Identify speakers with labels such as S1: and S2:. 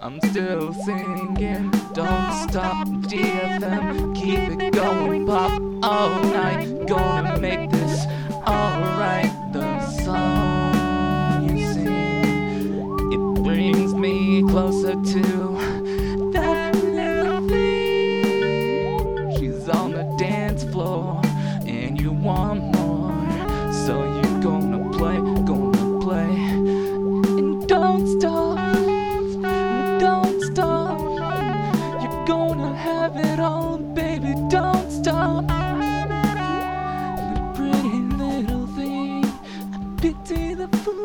S1: I'm still singing. Don't stop, DFM. Keep it going, pop all night. Gonna make this alright. The song you sing, it brings me closer to that. She's on the dance floor, and you want more. So you're gonna play, gonna wanna have it all, baby, don't stop. The pretty little thing, I pity the fool.